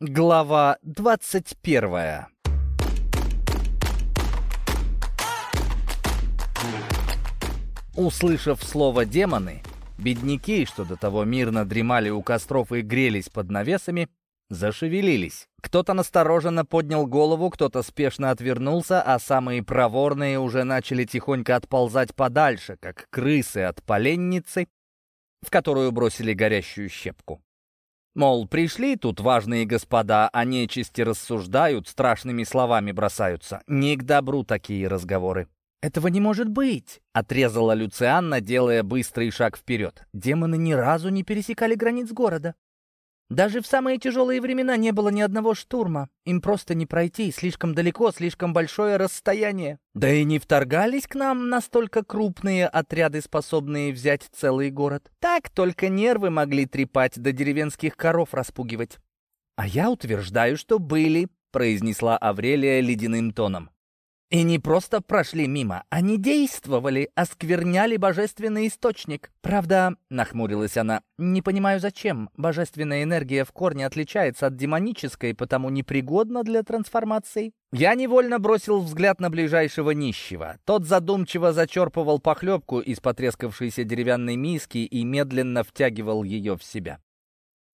Глава двадцать первая Услышав слово «демоны», бедняки, что до того мирно дремали у костров и грелись под навесами, зашевелились. Кто-то настороженно поднял голову, кто-то спешно отвернулся, а самые проворные уже начали тихонько отползать подальше, как крысы от поленницы, в которую бросили горящую щепку. Мол, пришли тут важные господа, а нечисти рассуждают, страшными словами бросаются. Не к добру такие разговоры. «Этого не может быть!» — отрезала Люцианна, делая быстрый шаг вперед. «Демоны ни разу не пересекали границ города. Даже в самые тяжелые времена не было ни одного штурма. Им просто не пройти, слишком далеко, слишком большое расстояние. Да и не вторгались к нам настолько крупные отряды, способные взять целый город. Так только нервы могли трепать, да деревенских коров распугивать. «А я утверждаю, что были», — произнесла Аврелия ледяным тоном. И не просто прошли мимо, они действовали, оскверняли божественный источник. Правда, нахмурилась она, не понимаю зачем. Божественная энергия в корне отличается от демонической, потому непригодна для трансформации. Я невольно бросил взгляд на ближайшего нищего. Тот задумчиво зачерпывал похлебку из потрескавшейся деревянной миски и медленно втягивал ее в себя.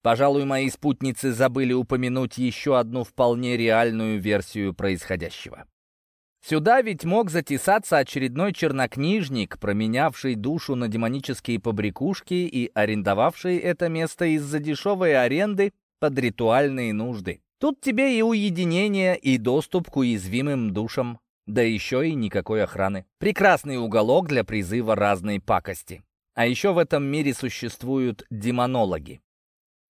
Пожалуй, мои спутницы забыли упомянуть еще одну вполне реальную версию происходящего. Сюда ведь мог затесаться очередной чернокнижник, променявший душу на демонические побрякушки и арендовавший это место из-за дешевой аренды под ритуальные нужды. Тут тебе и уединение, и доступ к уязвимым душам, да еще и никакой охраны. Прекрасный уголок для призыва разной пакости. А еще в этом мире существуют демонологи.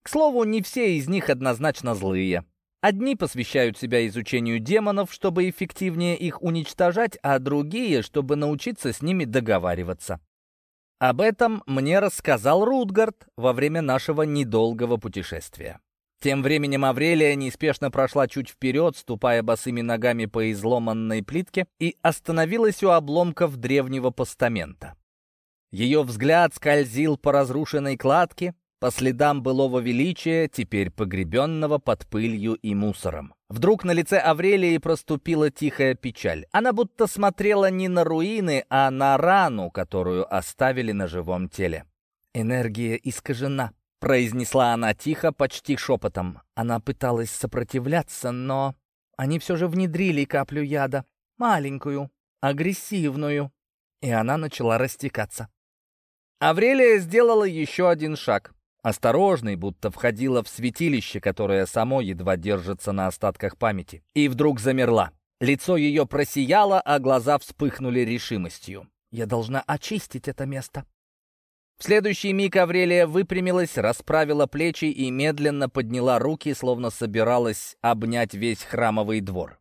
К слову, не все из них однозначно злые. Одни посвящают себя изучению демонов, чтобы эффективнее их уничтожать, а другие, чтобы научиться с ними договариваться. Об этом мне рассказал Рутгард во время нашего недолгого путешествия. Тем временем Аврелия неспешно прошла чуть вперед, ступая босыми ногами по изломанной плитке, и остановилась у обломков древнего постамента. Ее взгляд скользил по разрушенной кладке, по следам былого величия, теперь погребенного под пылью и мусором. Вдруг на лице Аврелии проступила тихая печаль. Она будто смотрела не на руины, а на рану, которую оставили на живом теле. «Энергия искажена», — произнесла она тихо, почти шепотом. Она пыталась сопротивляться, но они все же внедрили каплю яда. Маленькую, агрессивную. И она начала растекаться. Аврелия сделала еще один шаг. Осторожной, будто входила в святилище, которое само едва держится на остатках памяти. И вдруг замерла. Лицо ее просияло, а глаза вспыхнули решимостью. «Я должна очистить это место». В следующий миг Аврелия выпрямилась, расправила плечи и медленно подняла руки, словно собиралась обнять весь храмовый двор.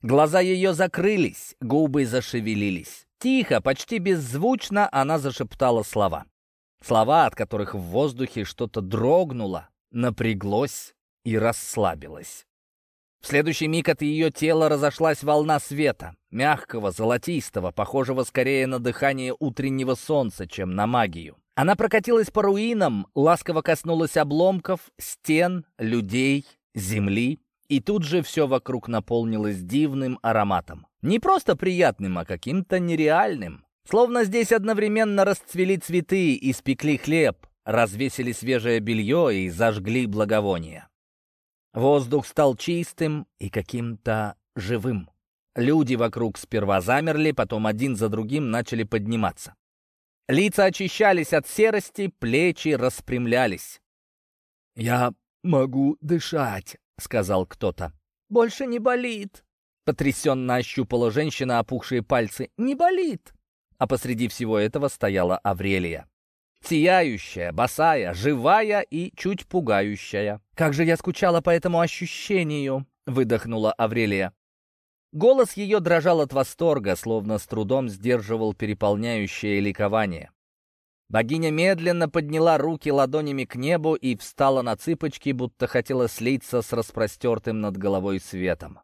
Глаза ее закрылись, губы зашевелились. Тихо, почти беззвучно она зашептала слова. Слова, от которых в воздухе что-то дрогнуло, напряглось и расслабилось. В следующий миг от ее тела разошлась волна света, мягкого, золотистого, похожего скорее на дыхание утреннего солнца, чем на магию. Она прокатилась по руинам, ласково коснулась обломков, стен, людей, земли, и тут же все вокруг наполнилось дивным ароматом. Не просто приятным, а каким-то нереальным. Словно здесь одновременно расцвели цветы, испекли хлеб, развесили свежее белье и зажгли благовония. Воздух стал чистым и каким-то живым. Люди вокруг сперва замерли, потом один за другим начали подниматься. Лица очищались от серости, плечи распрямлялись. «Я могу дышать», — сказал кто-то. «Больше не болит», — потрясенно ощупала женщина опухшие пальцы. «Не болит» а посреди всего этого стояла Аврелия. Сияющая, босая, живая и чуть пугающая. «Как же я скучала по этому ощущению!» — выдохнула Аврелия. Голос ее дрожал от восторга, словно с трудом сдерживал переполняющее ликование. Богиня медленно подняла руки ладонями к небу и встала на цыпочки, будто хотела слиться с распростертым над головой светом.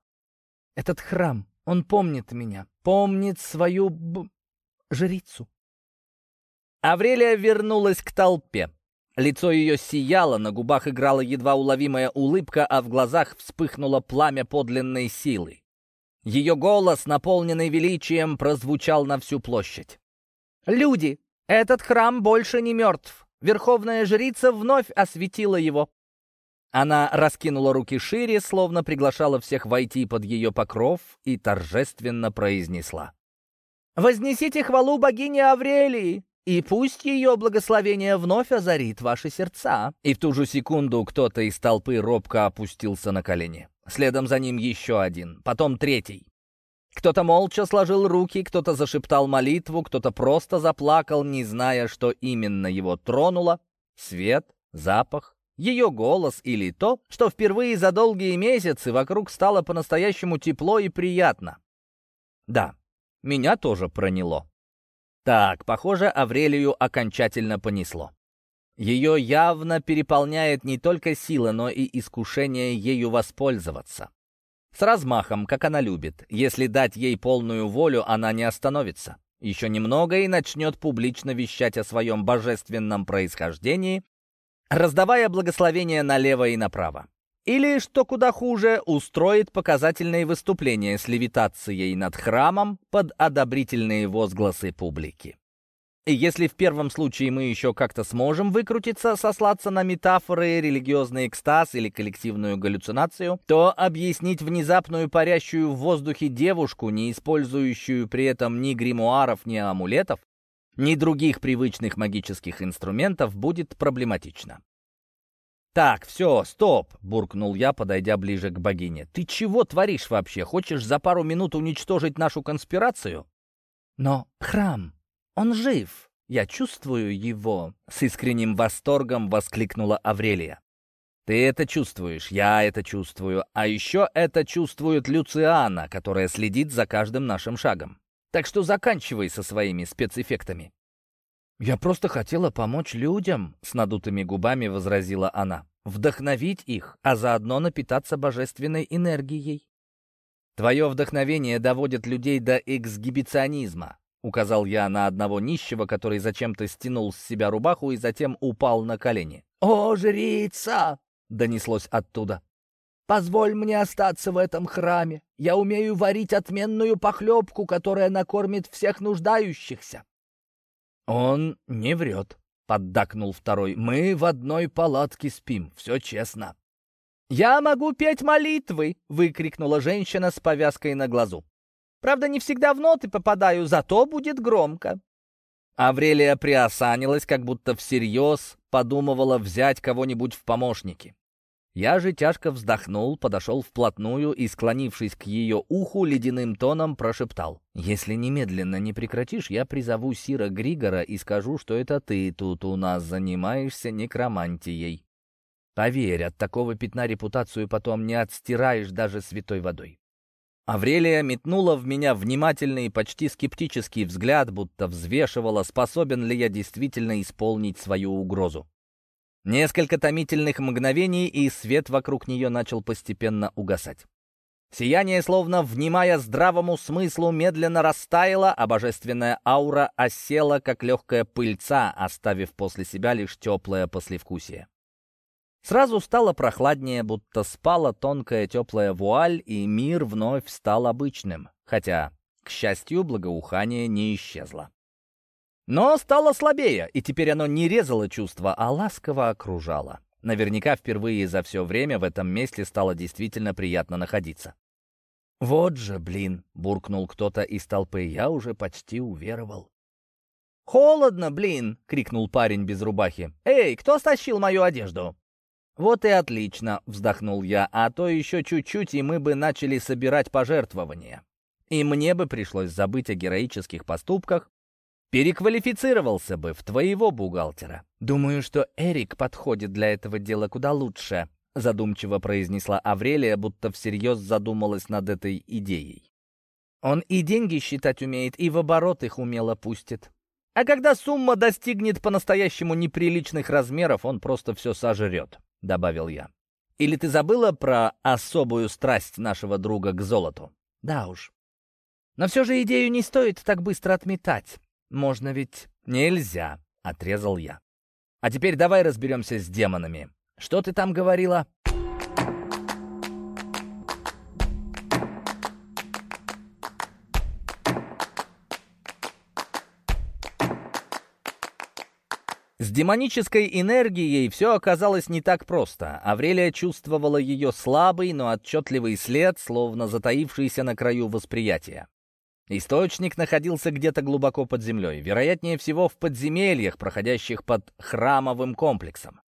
«Этот храм, он помнит меня, помнит свою б жрицу. Аврелия вернулась к толпе. Лицо ее сияло, на губах играла едва уловимая улыбка, а в глазах вспыхнуло пламя подлинной силы. Ее голос, наполненный величием, прозвучал на всю площадь. «Люди, этот храм больше не мертв. Верховная жрица вновь осветила его». Она раскинула руки шире, словно приглашала всех войти под ее покров, и торжественно произнесла. «Вознесите хвалу богине Аврелии, и пусть ее благословение вновь озарит ваши сердца». И в ту же секунду кто-то из толпы робко опустился на колени. Следом за ним еще один, потом третий. Кто-то молча сложил руки, кто-то зашептал молитву, кто-то просто заплакал, не зная, что именно его тронуло. Свет, запах, ее голос или то, что впервые за долгие месяцы вокруг стало по-настоящему тепло и приятно. Да, меня тоже проняло. Так, похоже, Аврелию окончательно понесло. Ее явно переполняет не только сила, но и искушение ею воспользоваться. С размахом, как она любит. Если дать ей полную волю, она не остановится. Еще немного и начнет публично вещать о своем божественном происхождении, раздавая благословения налево и направо. Или, что куда хуже, устроит показательные выступления с левитацией над храмом под одобрительные возгласы публики. И если в первом случае мы еще как-то сможем выкрутиться, сослаться на метафоры, религиозный экстаз или коллективную галлюцинацию, то объяснить внезапную парящую в воздухе девушку, не использующую при этом ни гримуаров, ни амулетов, ни других привычных магических инструментов, будет проблематично. «Так, все, стоп!» — буркнул я, подойдя ближе к богине. «Ты чего творишь вообще? Хочешь за пару минут уничтожить нашу конспирацию?» «Но храм!» Он жив! Я чувствую его!» — с искренним восторгом воскликнула Аврелия. «Ты это чувствуешь, я это чувствую, а еще это чувствует Люциана, которая следит за каждым нашим шагом. Так что заканчивай со своими спецэффектами». «Я просто хотела помочь людям», — с надутыми губами возразила она. «Вдохновить их, а заодно напитаться божественной энергией». «Твое вдохновение доводит людей до эксгибиционизма. Указал я на одного нищего, который зачем-то стянул с себя рубаху и затем упал на колени. «О, жрица!» — донеслось оттуда. «Позволь мне остаться в этом храме. Я умею варить отменную похлебку, которая накормит всех нуждающихся». «Он не врет», — поддакнул второй. «Мы в одной палатке спим, все честно». «Я могу петь молитвы!» — выкрикнула женщина с повязкой на глазу. Правда, не всегда в ноты попадаю, зато будет громко». Аврелия приосанилась, как будто всерьез подумывала взять кого-нибудь в помощники. Я же тяжко вздохнул, подошел вплотную и, склонившись к ее уху, ледяным тоном прошептал. «Если немедленно не прекратишь, я призову Сира Григора и скажу, что это ты тут у нас занимаешься некромантией. Поверь, от такого пятна репутацию потом не отстираешь даже святой водой. Аврелия метнула в меня внимательный, почти скептический взгляд, будто взвешивала, способен ли я действительно исполнить свою угрозу. Несколько томительных мгновений, и свет вокруг нее начал постепенно угасать. Сияние, словно внимая здравому смыслу, медленно растаяло, а божественная аура осела, как легкая пыльца, оставив после себя лишь теплое послевкусие. Сразу стало прохладнее, будто спала тонкая теплая вуаль, и мир вновь стал обычным, хотя, к счастью, благоухание не исчезло. Но стало слабее, и теперь оно не резало чувства, а ласково окружало. Наверняка впервые за все время в этом месте стало действительно приятно находиться. «Вот же, блин!» — буркнул кто-то из толпы. «Я уже почти уверовал». «Холодно, блин!» — крикнул парень без рубахи. «Эй, кто стащил мою одежду?» «Вот и отлично», — вздохнул я, «а то еще чуть-чуть, и мы бы начали собирать пожертвования. И мне бы пришлось забыть о героических поступках, переквалифицировался бы в твоего бухгалтера». «Думаю, что Эрик подходит для этого дела куда лучше», — задумчиво произнесла Аврелия, будто всерьез задумалась над этой идеей. «Он и деньги считать умеет, и в оборот их умело пустит. А когда сумма достигнет по-настоящему неприличных размеров, он просто все сожрет». — добавил я. «Или ты забыла про особую страсть нашего друга к золоту?» «Да уж. Но все же идею не стоит так быстро отметать. Можно ведь...» «Нельзя», — отрезал я. А теперь давай разберемся с демонами. Что ты там говорила?» С демонической энергией все оказалось не так просто. Аврелия чувствовала ее слабый, но отчетливый след, словно затаившийся на краю восприятия. Источник находился где-то глубоко под землей, вероятнее всего в подземельях, проходящих под храмовым комплексом.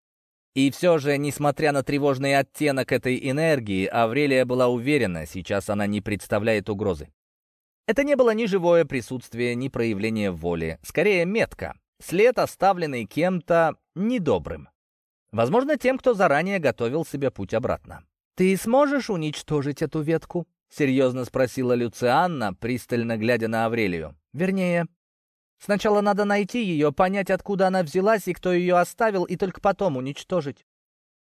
И все же, несмотря на тревожный оттенок этой энергии, Аврелия была уверена, сейчас она не представляет угрозы. Это не было ни живое присутствие, ни проявление воли, скорее метка, След, оставленный кем-то недобрым. Возможно, тем, кто заранее готовил себе путь обратно. «Ты сможешь уничтожить эту ветку?» — серьезно спросила Люцианна, пристально глядя на Аврелию. «Вернее, сначала надо найти ее, понять, откуда она взялась и кто ее оставил, и только потом уничтожить.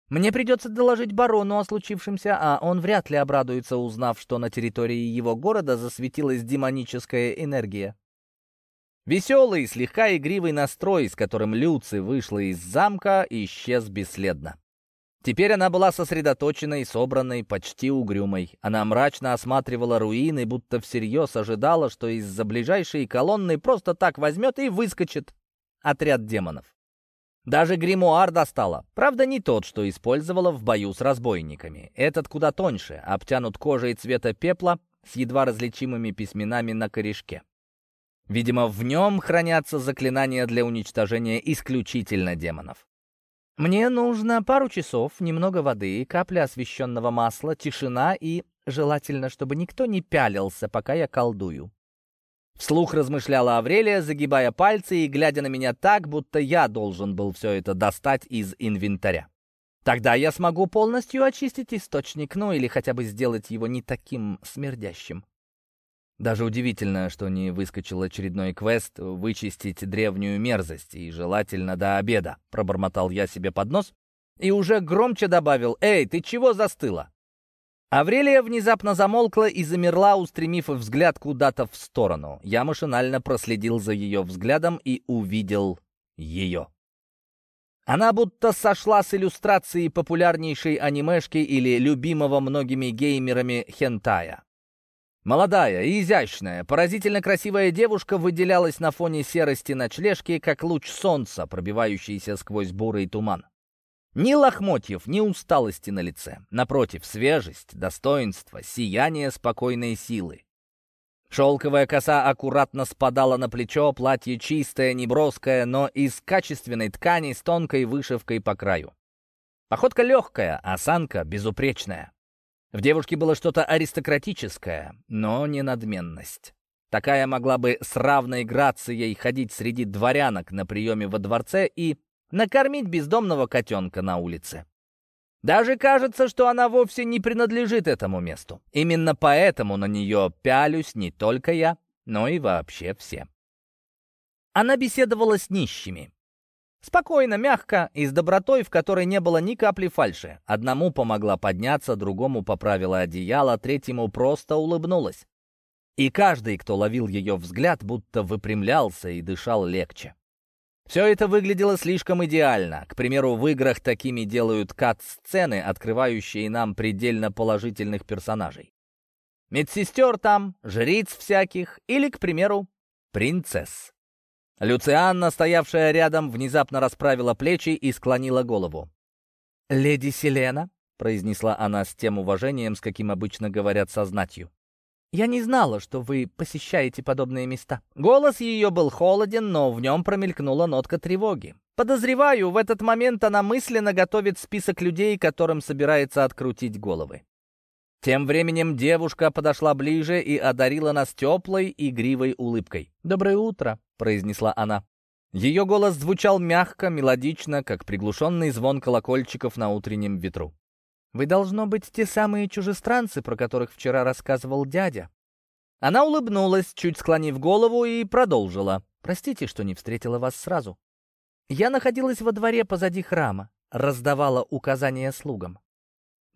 Мне придется доложить барону о случившемся, а он вряд ли обрадуется, узнав, что на территории его города засветилась демоническая энергия. Веселый, слегка игривый настрой, с которым Люци вышла из замка, исчез бесследно. Теперь она была сосредоточенной, собранной, почти угрюмой. Она мрачно осматривала руины, будто всерьез ожидала, что из-за ближайшей колонны просто так возьмет и выскочит отряд демонов. Даже гримуар достала. Правда, не тот, что использовала в бою с разбойниками. Этот куда тоньше, обтянут кожей цвета пепла с едва различимыми письменами на корешке. Видимо, в нем хранятся заклинания для уничтожения исключительно демонов. Мне нужно пару часов, немного воды, капля освещенного масла, тишина и желательно, чтобы никто не пялился, пока я колдую. Вслух размышляла Аврелия, загибая пальцы и глядя на меня так, будто я должен был все это достать из инвентаря. Тогда я смогу полностью очистить источник, ну или хотя бы сделать его не таким смердящим. Даже удивительно, что не выскочил очередной квест «Вычистить древнюю мерзость» и желательно до обеда. Пробормотал я себе под нос и уже громче добавил «Эй, ты чего застыла?» Аврелия внезапно замолкла и замерла, устремив взгляд куда-то в сторону. Я машинально проследил за ее взглядом и увидел ее. Она будто сошла с иллюстрации популярнейшей анимешки или любимого многими геймерами хентая. Молодая и изящная, поразительно красивая девушка выделялась на фоне серости ночлежки, как луч солнца, пробивающийся сквозь бурый туман. Ни лохмотьев, ни усталости на лице. Напротив, свежесть, достоинство, сияние спокойной силы. Шелковая коса аккуратно спадала на плечо, платье чистое, неброское, но из качественной ткани с тонкой вышивкой по краю. Походка легкая, осанка безупречная. В девушке было что-то аристократическое, но не надменность. Такая могла бы с равной грацией ходить среди дворянок на приеме во дворце и накормить бездомного котенка на улице. Даже кажется, что она вовсе не принадлежит этому месту. Именно поэтому на нее пялюсь не только я, но и вообще все. Она беседовала с нищими, Спокойно, мягко и с добротой, в которой не было ни капли фальши. Одному помогла подняться, другому поправила одеяло, третьему просто улыбнулась. И каждый, кто ловил ее взгляд, будто выпрямлялся и дышал легче. Все это выглядело слишком идеально. К примеру, в играх такими делают кат-сцены, открывающие нам предельно положительных персонажей. Медсестер там, жриц всяких или, к примеру, принцесс. Люцианна, стоявшая рядом, внезапно расправила плечи и склонила голову. «Леди Селена», — произнесла она с тем уважением, с каким обычно говорят со знатью. «Я не знала, что вы посещаете подобные места». Голос ее был холоден, но в нем промелькнула нотка тревоги. Подозреваю, в этот момент она мысленно готовит список людей, которым собирается открутить головы. Тем временем девушка подошла ближе и одарила нас теплой, игривой улыбкой. «Доброе утро», — произнесла она. Ее голос звучал мягко, мелодично, как приглушенный звон колокольчиков на утреннем ветру. «Вы, должно быть, те самые чужестранцы, про которых вчера рассказывал дядя». Она улыбнулась, чуть склонив голову, и продолжила. «Простите, что не встретила вас сразу. Я находилась во дворе позади храма, раздавала указания слугам.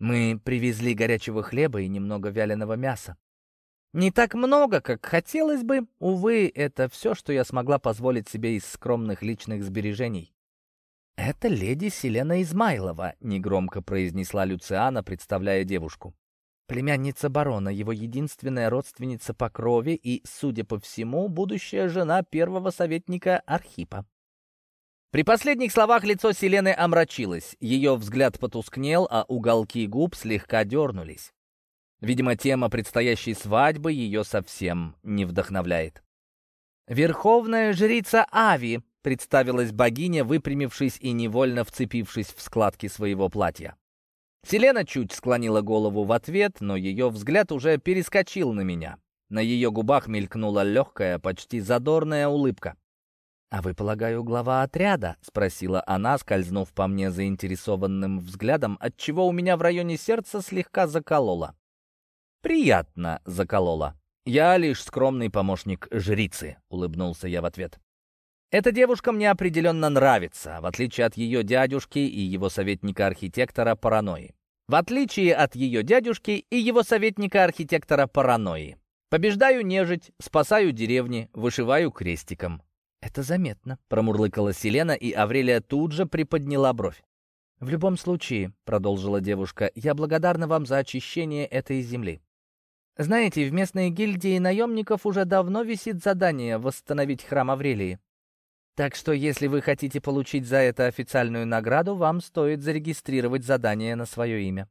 Мы привезли горячего хлеба и немного вяленого мяса. Не так много, как хотелось бы. Увы, это все, что я смогла позволить себе из скромных личных сбережений. «Это леди Селена Измайлова», — негромко произнесла Люциана, представляя девушку. Племянница барона, его единственная родственница по крови и, судя по всему, будущая жена первого советника Архипа. При последних словах лицо Селены омрачилось, ее взгляд потускнел, а уголки губ слегка дернулись. Видимо, тема предстоящей свадьбы ее совсем не вдохновляет. «Верховная жрица Ави», — представилась богиня, выпрямившись и невольно вцепившись в складки своего платья. Селена чуть склонила голову в ответ, но ее взгляд уже перескочил на меня. На ее губах мелькнула легкая, почти задорная улыбка. «А вы, полагаю, глава отряда?» — спросила она, скользнув по мне заинтересованным взглядом, отчего у меня в районе сердца слегка закололо. «Приятно закололо. Я лишь скромный помощник жрицы», — улыбнулся я в ответ. «Эта девушка мне определенно нравится, в отличие от ее дядюшки и его советника-архитектора паранойи. В отличие от ее дядюшки и его советника-архитектора паранойи. Побеждаю нежить, спасаю деревни, вышиваю крестиком». «Это заметно», — промурлыкала Селена, и Аврелия тут же приподняла бровь. «В любом случае», — продолжила девушка, — «я благодарна вам за очищение этой земли. Знаете, в местной гильдии наемников уже давно висит задание восстановить храм Аврелии. Так что, если вы хотите получить за это официальную награду, вам стоит зарегистрировать задание на свое имя.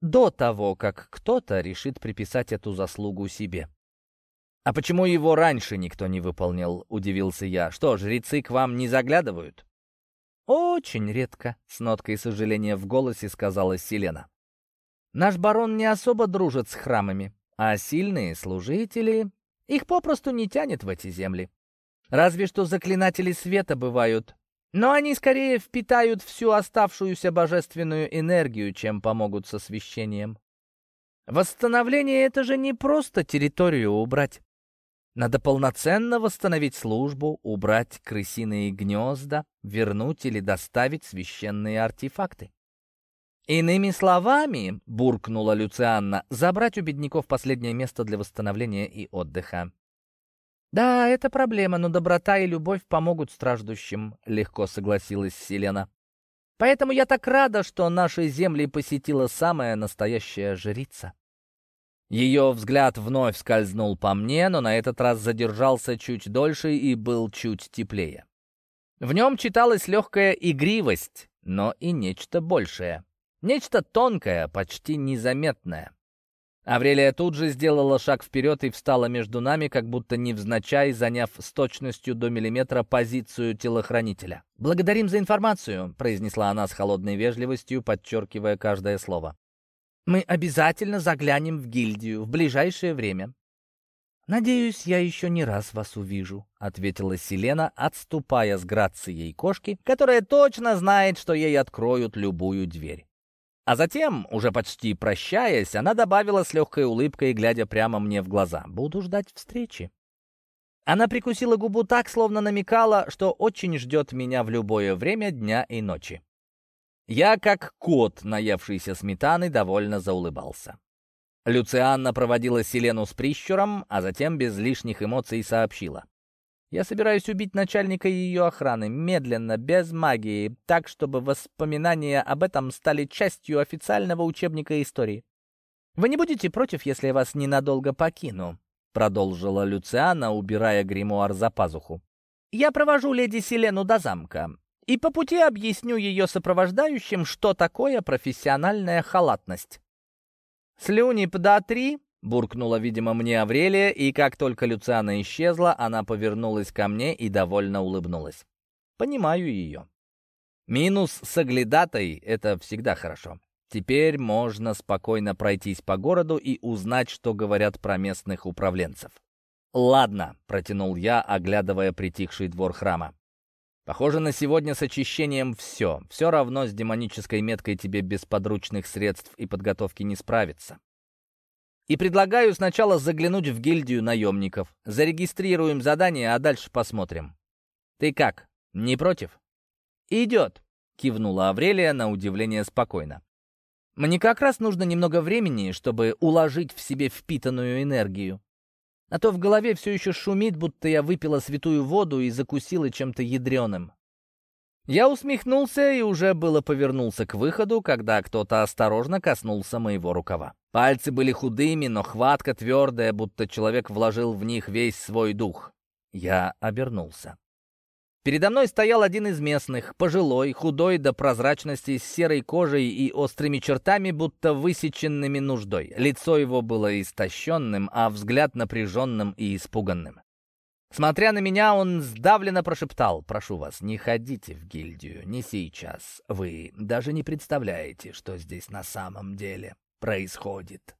До того, как кто-то решит приписать эту заслугу себе. «А почему его раньше никто не выполнил?» — удивился я. «Что, жрецы к вам не заглядывают?» «Очень редко», — с ноткой сожаления в голосе сказала Селена. «Наш барон не особо дружит с храмами а сильные служители, их попросту не тянет в эти земли. Разве что заклинатели света бывают, но они скорее впитают всю оставшуюся божественную энергию, чем помогут с освещением. Восстановление — это же не просто территорию убрать. Надо полноценно восстановить службу, убрать крысиные гнезда, вернуть или доставить священные артефакты. «Иными словами», — буркнула Люцианна, — «забрать у бедняков последнее место для восстановления и отдыха». «Да, это проблема, но доброта и любовь помогут страждущим», — легко согласилась Селена. «Поэтому я так рада, что наши земли посетила самая настоящая жрица». Ее взгляд вновь скользнул по мне, но на этот раз задержался чуть дольше и был чуть теплее. В нем читалась легкая игривость, но и нечто большее. Нечто тонкое, почти незаметное. Аврелия тут же сделала шаг вперед и встала между нами, как будто невзначай, заняв с точностью до миллиметра позицию телохранителя. «Благодарим за информацию», — произнесла она с холодной вежливостью, подчеркивая каждое слово. «Мы обязательно заглянем в гильдию в ближайшее время». «Надеюсь, я еще не раз вас увижу», — ответила Селена, отступая с грацией кошки, которая точно знает, что ей откроют любую дверь. А затем, уже почти прощаясь, она добавила с легкой улыбкой, глядя прямо мне в глаза. «Буду ждать встречи». Она прикусила губу так, словно намекала, что очень ждет меня в любое время дня и ночи. Я, как кот, наевшийся сметаны, довольно заулыбался. Люцианна проводила Селену с прищуром, а затем без лишних эмоций сообщила. Я собираюсь убить начальника ее охраны, медленно, без магии, так, чтобы воспоминания об этом стали частью официального учебника истории. Вы не будете против, если я вас ненадолго покину?» — продолжила Люциана, убирая гримуар за пазуху. «Я провожу леди Селену до замка, и по пути объясню ее сопровождающим, что такое профессиональная халатность. Слюни подотри, Буркнула, видимо, мне Аврелия, и как только Люциана исчезла, она повернулась ко мне и довольно улыбнулась. Понимаю ее. Минус с оглядатой — это всегда хорошо. Теперь можно спокойно пройтись по городу и узнать, что говорят про местных управленцев. «Ладно», — протянул я, оглядывая притихший двор храма. «Похоже, на сегодня с очищением все. Все равно с демонической меткой тебе без подручных средств и подготовки не справиться. И предлагаю сначала заглянуть в гильдию наемников. Зарегистрируем задание, а дальше посмотрим. Ты как, не против? Идет, кивнула Аврелия на удивление спокойно. Мне как раз нужно немного времени, чтобы уложить в себе впитанную энергию. А то в голове все еще шумит, будто я выпила святую воду и закусила чем-то ядреным. Я усмехнулся и уже было повернулся к выходу, когда кто-то осторожно коснулся моего рукава. Пальцы были худыми, но хватка твердая, будто человек вложил в них весь свой дух. Я обернулся. Передо мной стоял один из местных, пожилой, худой до прозрачности, с серой кожей и острыми чертами, будто высеченными нуждой. Лицо его было истощенным, а взгляд напряженным и испуганным. Смотря на меня, он сдавленно прошептал, «Прошу вас, не ходите в гильдию, не сейчас. Вы даже не представляете, что здесь на самом деле происходит».